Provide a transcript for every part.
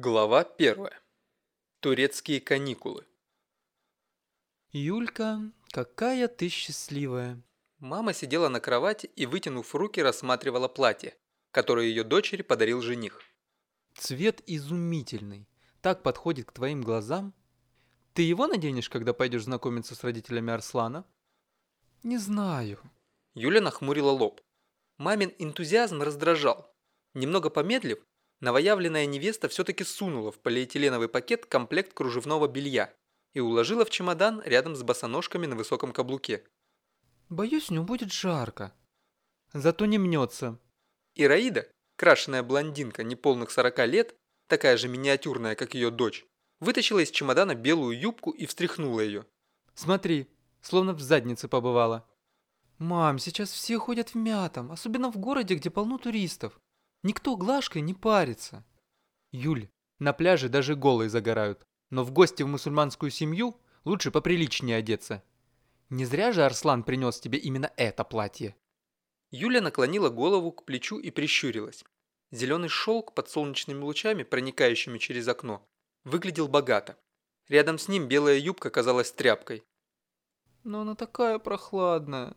Глава 1. Турецкие каникулы. Юлька, какая ты счастливая. Мама сидела на кровати и, вытянув руки, рассматривала платье, которое ее дочери подарил жених. Цвет изумительный, так подходит к твоим глазам. Ты его наденешь, когда пойдешь знакомиться с родителями Арслана? Не знаю. Юля нахмурила лоб. Мамин энтузиазм раздражал. Немного помедлив, новоявленная невеста все-таки сунула в полиэтиленовый пакет комплект кружевного белья и уложила в чемодан рядом с босоножками на высоком каблуке. Боюсь, в нем будет жарко. Зато не мнется. Ираида, крашеная блондинка неполных 40 лет, такая же миниатюрная, как ее дочь, вытащила из чемодана белую юбку и встряхнула ее. Смотри, словно в заднице побывала. Мам, сейчас все ходят в мятом, особенно в городе, где полно туристов. Никто глажкой не парится. Юль, на пляже даже голые загорают. Но в гости в мусульманскую семью лучше поприличнее одеться. Не зря же Арслан принес тебе именно это платье. Юля наклонила голову к плечу и прищурилась. Зеленый шелк под солнечными лучами, проникающими через окно, выглядел богато. Рядом с ним белая юбка казалась тряпкой. Но она такая прохладная.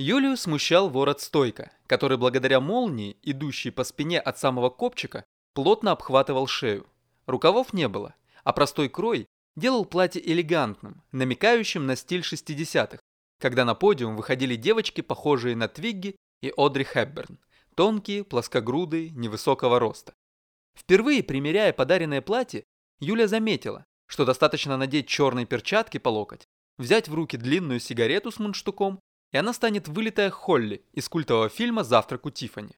Юлию смущал ворот стойка, который благодаря молнии, идущей по спине от самого копчика, плотно обхватывал шею. Рукавов не было, а простой крой делал платье элегантным, намекающим на стиль 60-х, когда на подиум выходили девочки, похожие на Твигги и Одри Хепберн, тонкие, плоскогрудые, невысокого роста. Впервые примеряя подаренное платье, Юля заметила, что достаточно надеть черные перчатки по локоть, взять в руки длинную сигарету с мундштуком и она станет вылитая Холли из культового фильма «Завтрак у Тиффани».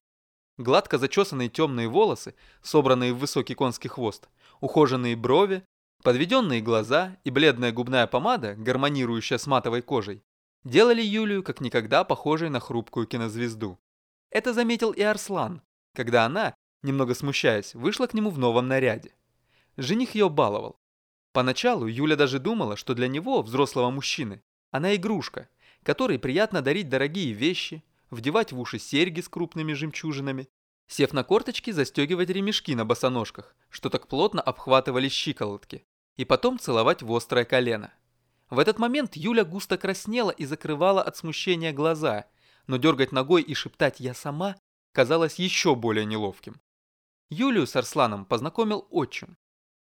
Гладко зачесанные темные волосы, собранные в высокий конский хвост, ухоженные брови, подведенные глаза и бледная губная помада, гармонирующая с матовой кожей, делали Юлию как никогда похожей на хрупкую кинозвезду. Это заметил и Арслан, когда она, немного смущаясь, вышла к нему в новом наряде. Жених ее баловал. Поначалу Юля даже думала, что для него, взрослого мужчины, она игрушка, которой приятно дарить дорогие вещи, вдевать в уши серьги с крупными жемчужинами, сев на корточки, застегивать ремешки на босоножках, что так плотно обхватывали щиколотки, и потом целовать в острое колено. В этот момент Юля густо краснела и закрывала от смущения глаза, но дергать ногой и шептать «я сама» казалось еще более неловким. Юлию с Арсланом познакомил отчим.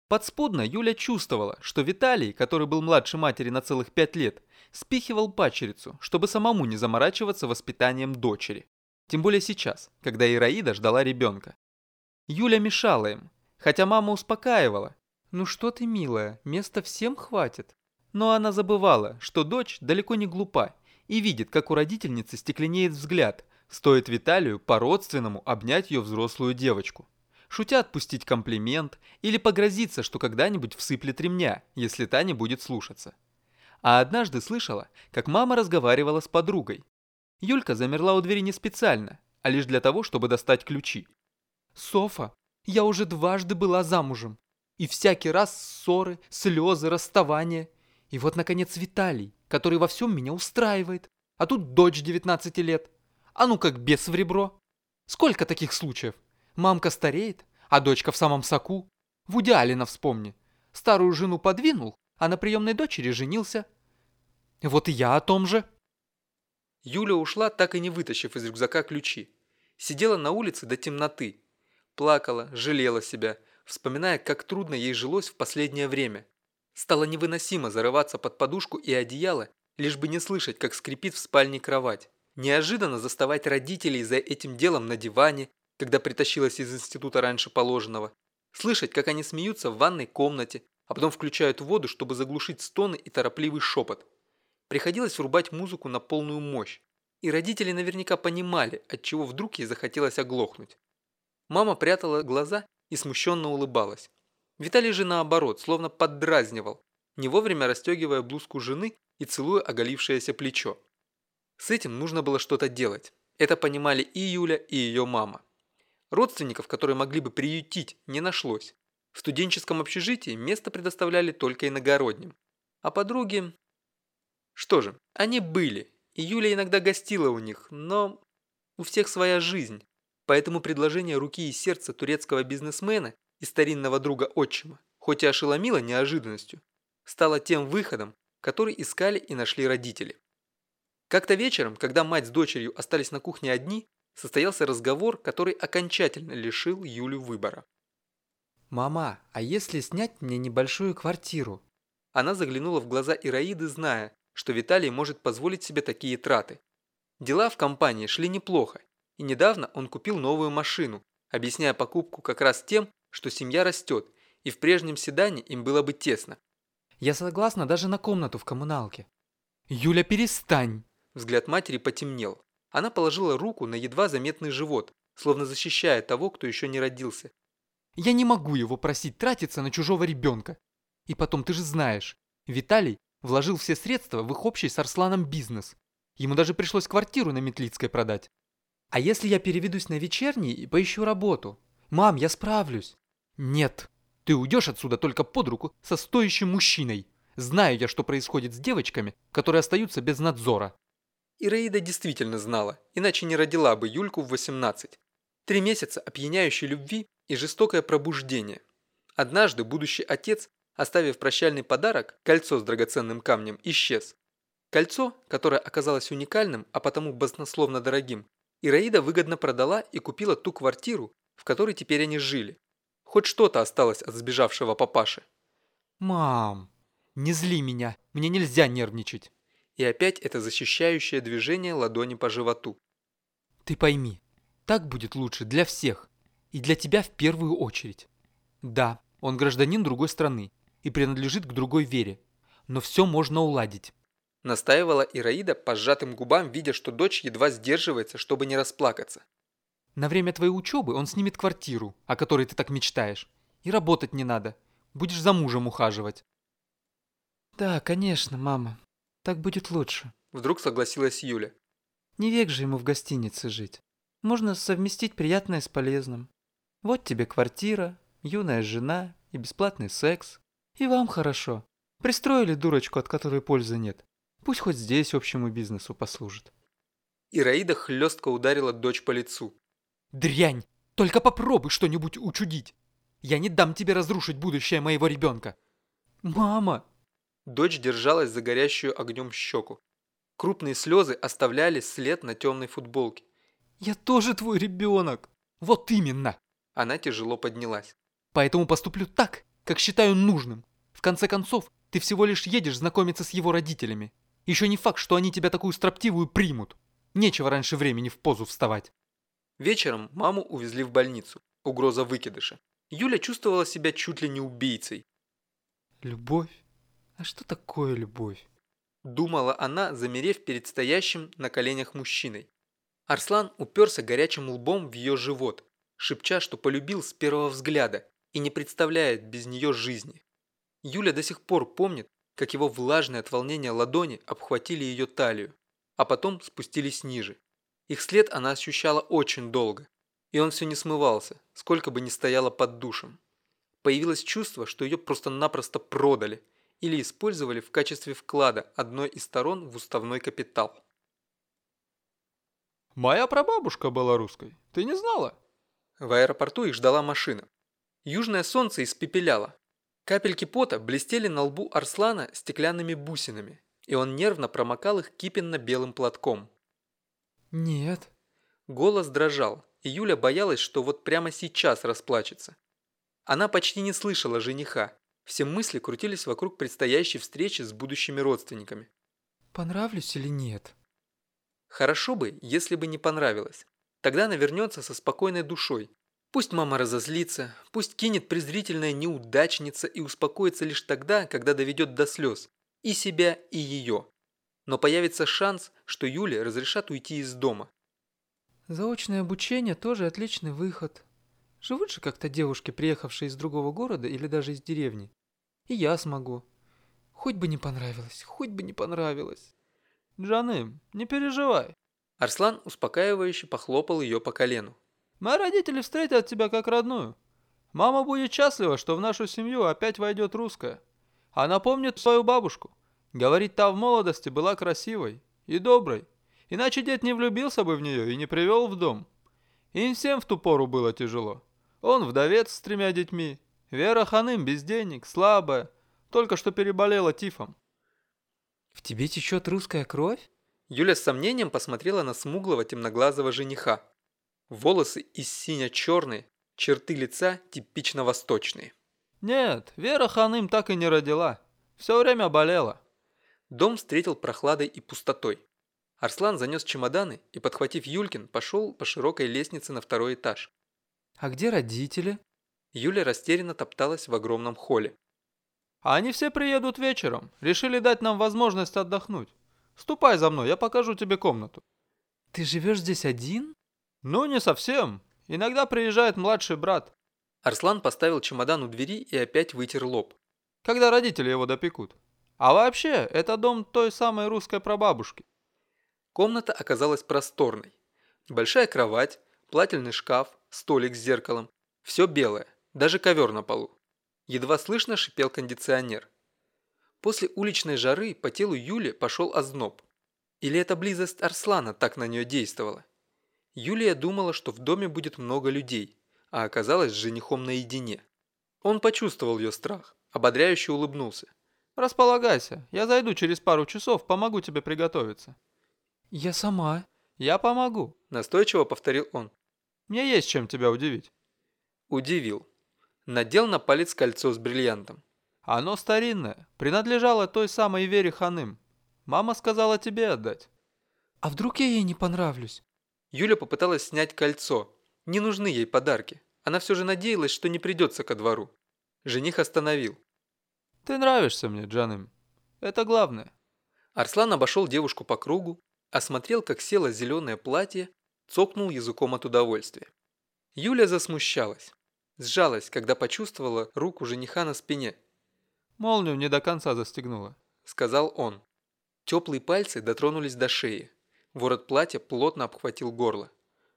Подспудно Юля чувствовала, что Виталий, который был младше матери на целых пять лет, спихивал пачерицу, чтобы самому не заморачиваться воспитанием дочери. Тем более сейчас, когда Ираида ждала ребенка. Юля мешала им, хотя мама успокаивала. «Ну что ты, милая, места всем хватит». Но она забывала, что дочь далеко не глупа и видит, как у родительницы стекленеет взгляд, стоит Виталию по-родственному обнять ее взрослую девочку. Шутя отпустить комплимент или погрозиться, что когда-нибудь всыплет ремня, если та не будет слушаться а однажды слышала, как мама разговаривала с подругой. Юлька замерла у двери не специально, а лишь для того, чтобы достать ключи. «Софа, я уже дважды была замужем. И всякий раз ссоры, слезы, расставания. И вот, наконец, Виталий, который во всем меня устраивает. А тут дочь 19 лет. А ну как бес в ребро. Сколько таких случаев? Мамка стареет, а дочка в самом соку. В Алина вспомни. Старую жену подвинул, а на приемной дочери женился. Вот и я о том же. Юля ушла, так и не вытащив из рюкзака ключи. Сидела на улице до темноты. Плакала, жалела себя, вспоминая, как трудно ей жилось в последнее время. Стало невыносимо зарываться под подушку и одеяло, лишь бы не слышать, как скрипит в спальне кровать. Неожиданно заставать родителей за этим делом на диване, когда притащилась из института раньше положенного. Слышать, как они смеются в ванной комнате, а потом включают воду, чтобы заглушить стоны и торопливый шепот. Приходилось врубать музыку на полную мощь. И родители наверняка понимали, от чего вдруг ей захотелось оглохнуть. Мама прятала глаза и смущенно улыбалась. Виталий же наоборот, словно поддразнивал, не вовремя расстегивая блузку жены и целуя оголившееся плечо. С этим нужно было что-то делать. Это понимали и Юля, и ее мама. Родственников, которые могли бы приютить, не нашлось. В студенческом общежитии место предоставляли только иногородним. А подруги что же, они были, и Юля иногда гостила у них, но у всех своя жизнь. Поэтому предложение руки и сердца турецкого бизнесмена и старинного друга отчима, хоть и ошеломила неожиданностью, стала тем выходом, который искали и нашли родители. Как-то вечером, когда мать с дочерью остались на кухне одни, состоялся разговор, который окончательно лишил Юлю выбора. «Мама, а если снять мне небольшую квартиру?» Она заглянула в глаза Ираиды, зная, что Виталий может позволить себе такие траты. Дела в компании шли неплохо, и недавно он купил новую машину, объясняя покупку как раз тем, что семья растет, и в прежнем седане им было бы тесно. Я согласна даже на комнату в коммуналке. Юля, перестань! Взгляд матери потемнел. Она положила руку на едва заметный живот, словно защищая того, кто еще не родился. Я не могу его просить тратиться на чужого ребенка. И потом, ты же знаешь, Виталий вложил все средства в их общий с Арсланом бизнес. Ему даже пришлось квартиру на Метлицкой продать. А если я переведусь на вечерний и поищу работу? Мам, я справлюсь. Нет, ты уйдешь отсюда только под руку со стоящим мужчиной. Знаю я, что происходит с девочками, которые остаются без надзора. Ираида действительно знала, иначе не родила бы Юльку в 18. Три месяца опьяняющей любви и жестокое пробуждение. Однажды будущий отец, оставив прощальный подарок, кольцо с драгоценным камнем, исчез. Кольцо, которое оказалось уникальным, а потому баснословно дорогим, Ираида выгодно продала и купила ту квартиру, в которой теперь они жили. Хоть что-то осталось от сбежавшего папаши. «Мам, не зли меня, мне нельзя нервничать». И опять это защищающее движение ладони по животу. «Ты пойми, так будет лучше для всех, и для тебя в первую очередь. Да, он гражданин другой страны и принадлежит к другой вере, но все можно уладить». Настаивала Ираида по сжатым губам, видя, что дочь едва сдерживается, чтобы не расплакаться. На время твоей учебы он снимет квартиру, о которой ты так мечтаешь. И работать не надо. Будешь за мужем ухаживать. Да, конечно, мама. Так будет лучше. Вдруг согласилась Юля. Не век же ему в гостинице жить. Можно совместить приятное с полезным. Вот тебе квартира, юная жена и бесплатный секс. И вам хорошо. Пристроили дурочку, от которой пользы нет. Пусть хоть здесь общему бизнесу послужит. Ираида хлестко ударила дочь по лицу. Дрянь! Только попробуй что-нибудь учудить. Я не дам тебе разрушить будущее моего ребенка. Мама! Дочь держалась за горящую огнем щеку. Крупные слезы оставляли след на темной футболке. Я тоже твой ребенок. Вот именно. Она тяжело поднялась. Поэтому поступлю так, как считаю нужным. В конце концов, ты всего лишь едешь знакомиться с его родителями. Еще не факт, что они тебя такую строптивую примут. Нечего раньше времени в позу вставать. Вечером маму увезли в больницу. Угроза выкидыша. Юля чувствовала себя чуть ли не убийцей. Любовь? А что такое любовь? Думала она, замерев перед стоящим на коленях мужчиной. Арслан уперся горячим лбом в ее живот, шепча, что полюбил с первого взгляда и не представляет без нее жизни. Юля до сих пор помнит, как его влажные от волнения ладони обхватили ее талию, а потом спустились ниже. Их след она ощущала очень долго, и он все не смывался, сколько бы ни стояла под душем. Появилось чувство, что ее просто-напросто продали или использовали в качестве вклада одной из сторон в уставной капитал. «Моя прабабушка была русской, ты не знала?» В аэропорту их ждала машина. Южное солнце испепеляло. Капельки пота блестели на лбу Арслана стеклянными бусинами, и он нервно промокал их кипенно-белым платком. «Нет». Голос дрожал, и Юля боялась, что вот прямо сейчас расплачется. Она почти не слышала жениха. Все мысли крутились вокруг предстоящей встречи с будущими родственниками. «Понравлюсь или нет?» Хорошо бы, если бы не понравилось. Тогда она вернется со спокойной душой. Пусть мама разозлится, пусть кинет презрительная неудачница и успокоится лишь тогда, когда доведет до слез. И себя, и ее но появится шанс, что Юле разрешат уйти из дома. Заочное обучение тоже отличный выход. Живут же как-то девушки, приехавшие из другого города или даже из деревни. И я смогу. Хоть бы не понравилось, хоть бы не понравилось. Джаны, не переживай. Арслан успокаивающе похлопал ее по колену. Мои родители встретят тебя как родную. Мама будет счастлива, что в нашу семью опять войдет русская. Она помнит свою бабушку. Говорит, та в молодости была красивой и доброй, иначе дед не влюбился бы в нее и не привел в дом. Им всем в ту пору было тяжело. Он вдовец с тремя детьми. Вера Ханым без денег, слабая, только что переболела тифом. В тебе течет русская кровь? Юля с сомнением посмотрела на смуглого темноглазого жениха. Волосы из сине-черные, черты лица типично восточные. Нет, Вера Ханым так и не родила. Все время болела. Дом встретил прохладой и пустотой. Арслан занес чемоданы и, подхватив Юлькин, пошел по широкой лестнице на второй этаж. «А где родители?» Юля растерянно топталась в огромном холле. А «Они все приедут вечером. Решили дать нам возможность отдохнуть. Ступай за мной, я покажу тебе комнату». «Ты живешь здесь один?» «Ну, не совсем. Иногда приезжает младший брат». Арслан поставил чемодан у двери и опять вытер лоб. «Когда родители его допекут. А вообще, это дом той самой русской прабабушки». Комната оказалась просторной. Большая кровать, плательный шкаф, столик с зеркалом. Все белое, даже ковер на полу. Едва слышно шипел кондиционер. После уличной жары по телу Юли пошел озноб. Или эта близость Арслана так на нее действовала? Юлия думала, что в доме будет много людей, а оказалась с женихом наедине. Он почувствовал ее страх, ободряюще улыбнулся. «Располагайся, я зайду через пару часов, помогу тебе приготовиться». «Я сама». «Я помогу», – настойчиво повторил он. «Мне есть чем тебя удивить». Удивил. Надел на палец кольцо с бриллиантом. «Оно старинное, принадлежало той самой Вере Ханым. Мама сказала тебе отдать». «А вдруг я ей не понравлюсь?» Юля попыталась снять кольцо. Не нужны ей подарки. Она все же надеялась, что не придется ко двору. Жених остановил. «Ты нравишься мне, Джаным. Это главное». Арслан обошел девушку по кругу, осмотрел, как село зеленое платье, цокнул языком от удовольствия. Юля засмущалась. Сжалась, когда почувствовала руку жениха на спине. «Молнию не до конца застегнула», — сказал он. Теплые пальцы дотронулись до шеи. Ворот платья плотно обхватил горло.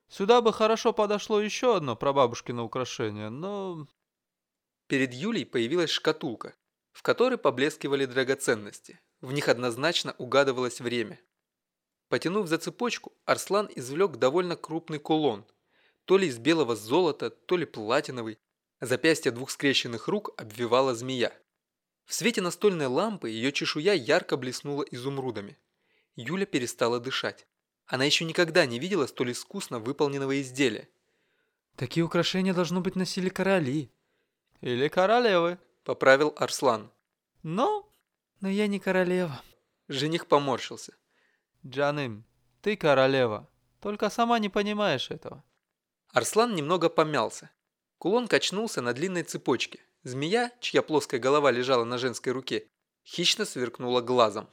«Сюда бы хорошо подошло еще одно прабабушкино украшение, но...» Перед Юлей появилась шкатулка, в которой поблескивали драгоценности. В них однозначно угадывалось время. Потянув за цепочку, Арслан извлек довольно крупный кулон, то ли из белого золота, то ли платиновый. Запястье двух скрещенных рук обвивала змея. В свете настольной лампы ее чешуя ярко блеснула изумрудами. Юля перестала дышать. Она еще никогда не видела столь искусно выполненного изделия. «Такие украшения, должно быть, носили короли». «Или королевы», — поправил Арслан. «Но...» «Но я не королева». Жених поморщился. «Джаным, ты королева, только сама не понимаешь этого». Арслан немного помялся. Кулон качнулся на длинной цепочке. Змея, чья плоская голова лежала на женской руке, хищно сверкнула глазом.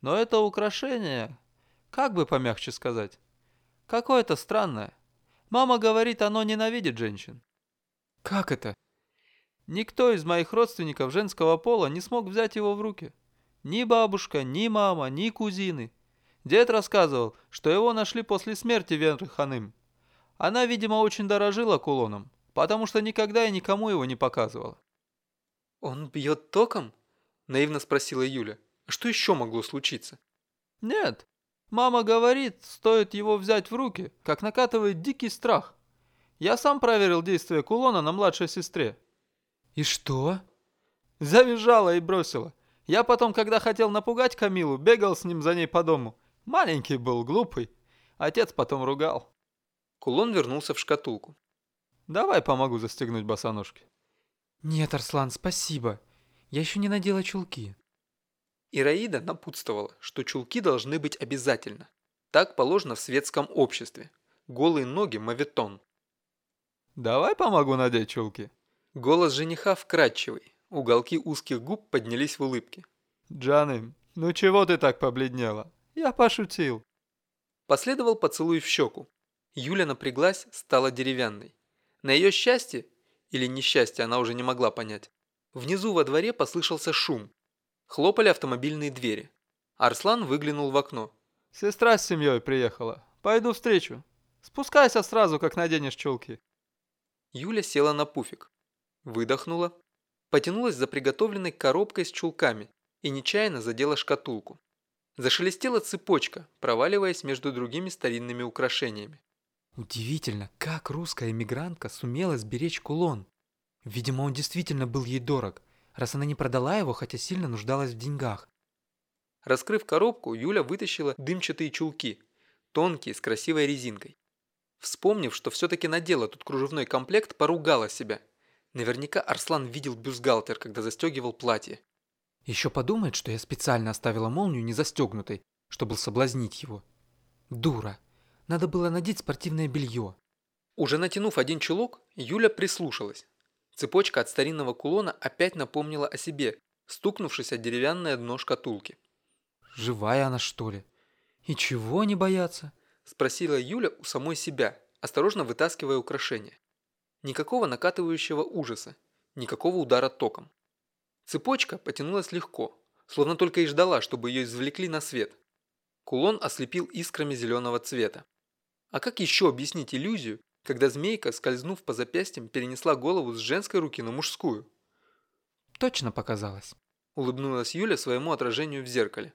«Но это украшение, как бы помягче сказать, какое-то странное. Мама говорит, оно ненавидит женщин». «Как это?» «Никто из моих родственников женского пола не смог взять его в руки. Ни бабушка, ни мама, ни кузины. Дед рассказывал, что его нашли после смерти Венры Ханым. Она, видимо, очень дорожила кулоном, потому что никогда и никому его не показывала. «Он бьет током?» – наивно спросила Юля. «А что еще могло случиться?» «Нет. Мама говорит, стоит его взять в руки, как накатывает дикий страх. Я сам проверил действие кулона на младшей сестре». «И что?» Завизжала и бросила. Я потом, когда хотел напугать Камилу, бегал с ним за ней по дому. Маленький был, глупый. Отец потом ругал. Кулон вернулся в шкатулку. Давай помогу застегнуть босоножки. Нет, Арслан, спасибо. Я еще не надела чулки. Ираида напутствовала, что чулки должны быть обязательно. Так положено в светском обществе. Голые ноги – мавитон. Давай помогу надеть чулки. Голос жениха вкрадчивый, Уголки узких губ поднялись в улыбке. «Джаны, ну чего ты так побледнела? Я пошутил». Последовал поцелуй в щеку. Юля напряглась, стала деревянной. На ее счастье, или несчастье она уже не могла понять, внизу во дворе послышался шум. Хлопали автомобильные двери. Арслан выглянул в окно. «Сестра с семьей приехала. Пойду встречу. Спускайся сразу, как наденешь чулки». Юля села на пуфик. Выдохнула, потянулась за приготовленной коробкой с чулками и нечаянно задела шкатулку. Зашелестела цепочка, проваливаясь между другими старинными украшениями. Удивительно, как русская эмигрантка сумела сберечь кулон. Видимо, он действительно был ей дорог, раз она не продала его, хотя сильно нуждалась в деньгах. Раскрыв коробку, Юля вытащила дымчатые чулки, тонкие, с красивой резинкой. Вспомнив, что все-таки надела тут кружевной комплект, поругала себя. Наверняка Арслан видел бюстгальтер, когда застегивал платье. Еще подумает, что я специально оставила молнию не застегнутой, чтобы соблазнить его. Дура. Надо было надеть спортивное белье. Уже натянув один чулок, Юля прислушалась. Цепочка от старинного кулона опять напомнила о себе, стукнувшись о деревянное дно шкатулки. Живая она, что ли? И чего не бояться? Спросила Юля у самой себя, осторожно вытаскивая украшение. Никакого накатывающего ужаса, никакого удара током. Цепочка потянулась легко, словно только и ждала, чтобы ее извлекли на свет. Кулон ослепил искрами зеленого цвета. А как еще объяснить иллюзию, когда змейка, скользнув по запястьям, перенесла голову с женской руки на мужскую? Точно показалось. Улыбнулась Юля своему отражению в зеркале.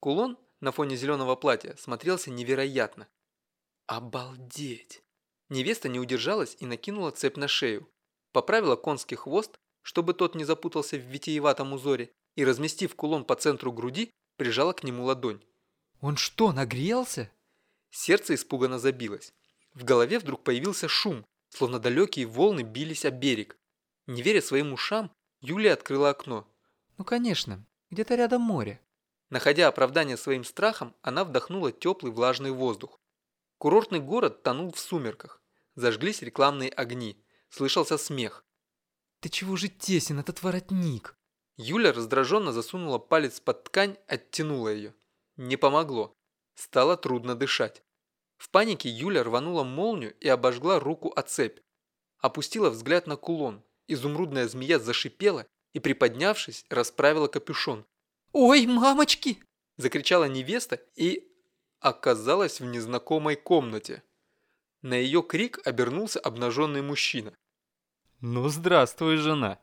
Кулон на фоне зеленого платья смотрелся невероятно. Обалдеть! Невеста не удержалась и накинула цепь на шею. Поправила конский хвост, чтобы тот не запутался в витиеватом узоре, и, разместив кулон по центру груди, прижала к нему ладонь. «Он что, нагрелся?» Сердце испуганно забилось. В голове вдруг появился шум, словно далекие волны бились о берег. Не веря своим ушам, Юлия открыла окно. «Ну конечно, где-то рядом море». Находя оправдание своим страхам, она вдохнула теплый влажный воздух. Курортный город тонул в сумерках. Зажглись рекламные огни. Слышался смех. «Ты чего же тесен этот воротник?» Юля раздраженно засунула палец под ткань, оттянула ее. Не помогло. Стало трудно дышать. В панике Юля рванула молнию и обожгла руку о цепь. Опустила взгляд на кулон. Изумрудная змея зашипела и, приподнявшись, расправила капюшон. «Ой, мамочки!» – закричала невеста и оказалась в незнакомой комнате. На ее крик обернулся обнаженный мужчина. «Ну, здравствуй, жена!»